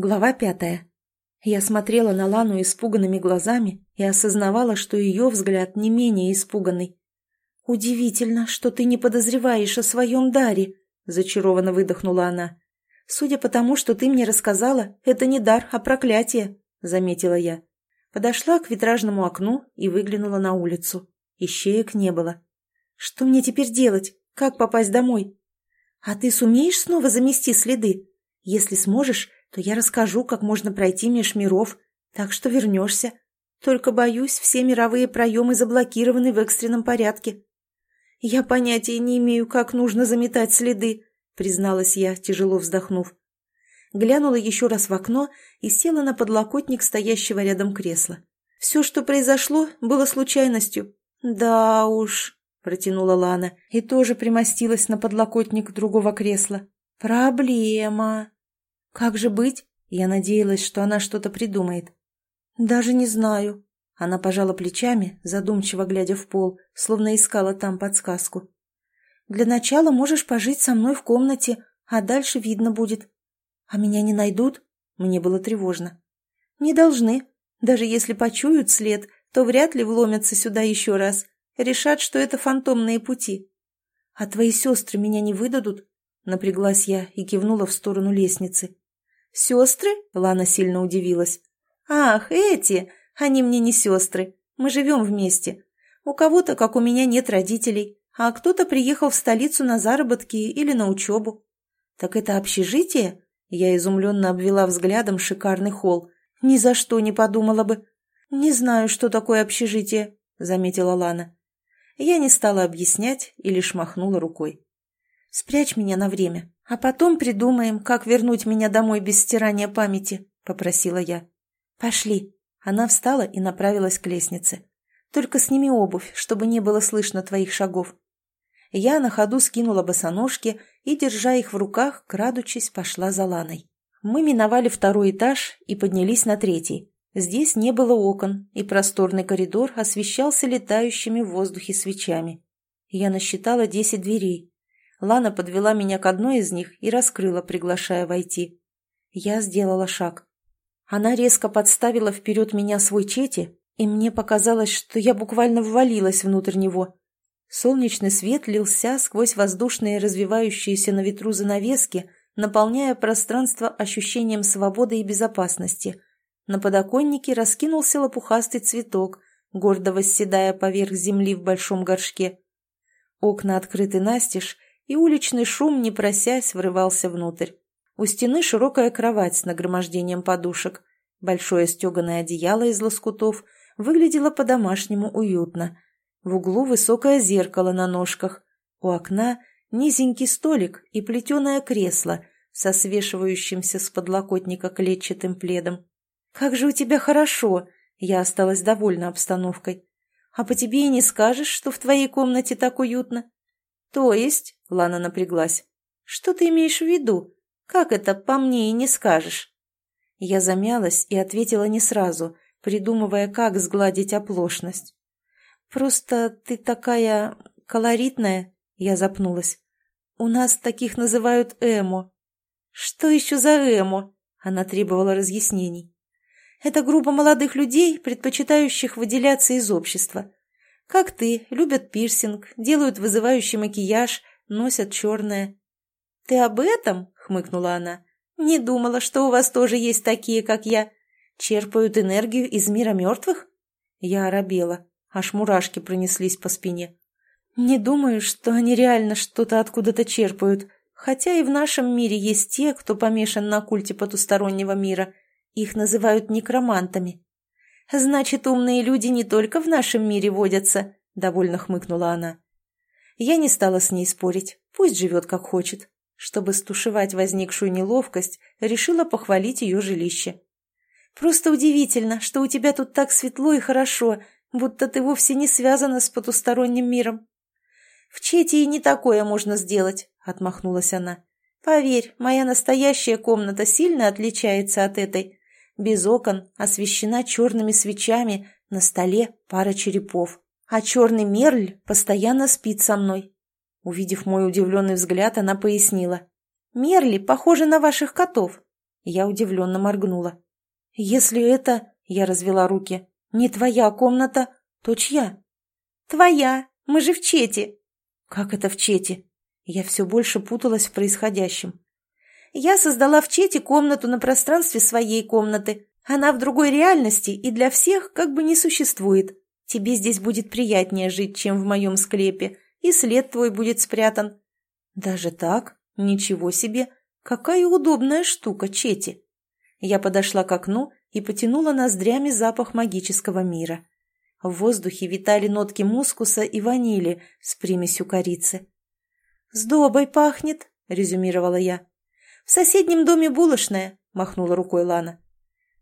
Глава пятая. Я смотрела на Лану испуганными глазами и осознавала, что ее взгляд не менее испуганный. «Удивительно, что ты не подозреваешь о своем даре», — зачарованно выдохнула она. «Судя по тому, что ты мне рассказала, это не дар, а проклятие», — заметила я. Подошла к витражному окну и выглянула на улицу. Ищеек не было. «Что мне теперь делать? Как попасть домой?» «А ты сумеешь снова замести следы? Если сможешь, то я расскажу, как можно пройти меж миров, так что вернешься. Только, боюсь, все мировые проемы заблокированы в экстренном порядке. Я понятия не имею, как нужно заметать следы, призналась я, тяжело вздохнув. Глянула еще раз в окно и села на подлокотник стоящего рядом кресла. Все, что произошло, было случайностью. Да уж, протянула Лана и тоже примостилась на подлокотник другого кресла. Проблема. «Как же быть?» Я надеялась, что она что-то придумает. «Даже не знаю». Она пожала плечами, задумчиво глядя в пол, словно искала там подсказку. «Для начала можешь пожить со мной в комнате, а дальше видно будет. А меня не найдут?» Мне было тревожно. «Не должны. Даже если почуют след, то вряд ли вломятся сюда еще раз. Решат, что это фантомные пути. А твои сестры меня не выдадут?» Напряглась я и кивнула в сторону лестницы. «Сестры?» — Лана сильно удивилась. «Ах, эти! Они мне не сестры. Мы живем вместе. У кого-то, как у меня, нет родителей, а кто-то приехал в столицу на заработки или на учебу». «Так это общежитие?» Я изумленно обвела взглядом шикарный холл. «Ни за что не подумала бы». «Не знаю, что такое общежитие», — заметила Лана. Я не стала объяснять и лишь махнула рукой. «Спрячь меня на время. «А потом придумаем, как вернуть меня домой без стирания памяти», — попросила я. «Пошли». Она встала и направилась к лестнице. «Только сними обувь, чтобы не было слышно твоих шагов». Я на ходу скинула босоножки и, держа их в руках, крадучись, пошла за Ланой. Мы миновали второй этаж и поднялись на третий. Здесь не было окон, и просторный коридор освещался летающими в воздухе свечами. Я насчитала десять дверей. Лана подвела меня к одной из них и раскрыла, приглашая войти. Я сделала шаг. Она резко подставила вперед меня свой чети, и мне показалось, что я буквально ввалилась внутрь него. Солнечный свет лился сквозь воздушные развивающиеся на ветру занавески, наполняя пространство ощущением свободы и безопасности. На подоконнике раскинулся лопухастый цветок, гордо восседая поверх земли в большом горшке. Окна открыты настежь, и уличный шум, не просясь, врывался внутрь. У стены широкая кровать с нагромождением подушек. Большое стеганое одеяло из лоскутов выглядело по-домашнему уютно. В углу высокое зеркало на ножках. У окна низенький столик и плетеное кресло со свешивающимся с подлокотника клетчатым пледом. «Как же у тебя хорошо!» Я осталась довольна обстановкой. «А по тебе и не скажешь, что в твоей комнате так уютно?» «То есть?» — Лана напряглась. «Что ты имеешь в виду? Как это по мне и не скажешь?» Я замялась и ответила не сразу, придумывая, как сгладить оплошность. «Просто ты такая колоритная», — я запнулась. «У нас таких называют эмо». «Что еще за эмо?» — она требовала разъяснений. «Это группа молодых людей, предпочитающих выделяться из общества. Как ты, любят пирсинг, делают вызывающий макияж, носят черное. «Ты об этом?» — хмыкнула она. «Не думала, что у вас тоже есть такие, как я. Черпают энергию из мира мертвых?» Я оробела, аж мурашки пронеслись по спине. «Не думаю, что они реально что-то откуда-то черпают, хотя и в нашем мире есть те, кто помешан на культе потустороннего мира. Их называют некромантами. «Значит, умные люди не только в нашем мире водятся», — довольно хмыкнула она. Я не стала с ней спорить, пусть живет как хочет. Чтобы стушевать возникшую неловкость, решила похвалить ее жилище. «Просто удивительно, что у тебя тут так светло и хорошо, будто ты вовсе не связана с потусторонним миром». «В Четии не такое можно сделать», — отмахнулась она. «Поверь, моя настоящая комната сильно отличается от этой без окон, освещена черными свечами, на столе пара черепов. А черный мерль постоянно спит со мной. Увидев мой удивленный взгляд, она пояснила. «Мерли похожи на ваших котов». Я удивленно моргнула. «Если это...» — я развела руки. «Не твоя комната, то чья?» «Твоя. Мы же в Чете». «Как это в Чете?» Я все больше путалась в происходящем. «Я создала в Чете комнату на пространстве своей комнаты. Она в другой реальности и для всех как бы не существует. Тебе здесь будет приятнее жить, чем в моем склепе, и след твой будет спрятан». «Даже так? Ничего себе! Какая удобная штука, Чети!» Я подошла к окну и потянула ноздрями запах магического мира. В воздухе витали нотки мускуса и ванили с примесью корицы. «С добой пахнет», — резюмировала я. «В соседнем доме булочная», — махнула рукой Лана.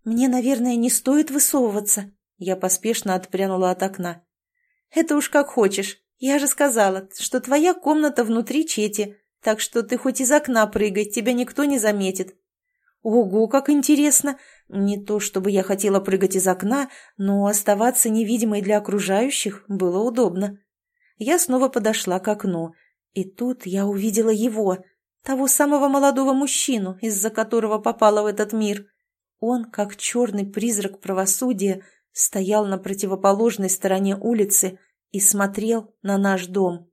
«Мне, наверное, не стоит высовываться», — я поспешно отпрянула от окна. «Это уж как хочешь. Я же сказала, что твоя комната внутри Чети, так что ты хоть из окна прыгай, тебя никто не заметит». «Ого, как интересно! Не то чтобы я хотела прыгать из окна, но оставаться невидимой для окружающих было удобно. Я снова подошла к окну, и тут я увидела его, того самого молодого мужчину, из-за которого попала в этот мир. Он, как черный призрак правосудия, стоял на противоположной стороне улицы и смотрел на наш дом.